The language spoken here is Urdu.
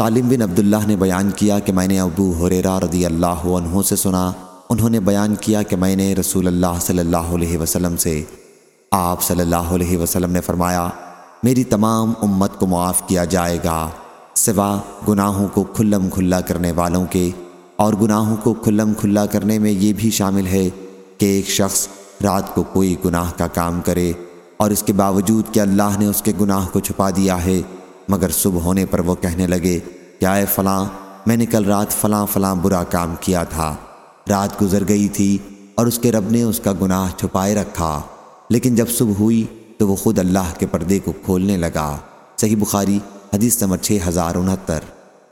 سالم بن عبداللہ نے بیان کیا کہ میں نے ابو حریرہ رضی اللہ عنہ سے سنا۔ انہوں نے بیان کیا کہ میں نے رسول اللہ صلی اللہ علیہ وسلم سے آپ صلی اللہ علیہ وسلم نے فرمایا، میری تمام امت کو معاف کیا جائے گا، سوا گناہوں کو کھلم کھلا کرنے والوں کے۔ اور گناہوں کو کھلم کھلا کرنے میں یہ بھی شامل ہے کہ ایک شخص رات کو کوئی گناہ کا کام کرے اور اس کے باوجود کہ اللہ نے اس کے گناہ کو چھپا دیا ہے۔ مگر صبح ہونے پر وہ کہنے لگے، کہ آئے فلاں، میں نے کل رات فلاں فلاں برا کام کیا تھا۔ رات گزر گئی تھی اور اس کے رب نے اس کا گناہ چھپائے رکھا۔ لیکن جب صبح ہوئی تو وہ خود اللہ کے پردے کو کھولنے لگا۔ صحیح بخاری، حدیث نمبر چھ ہزار انہتر۔